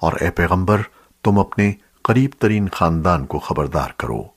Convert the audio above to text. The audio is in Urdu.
اور اے پیغمبر تم اپنے قریب ترین خاندان کو خبردار کرو۔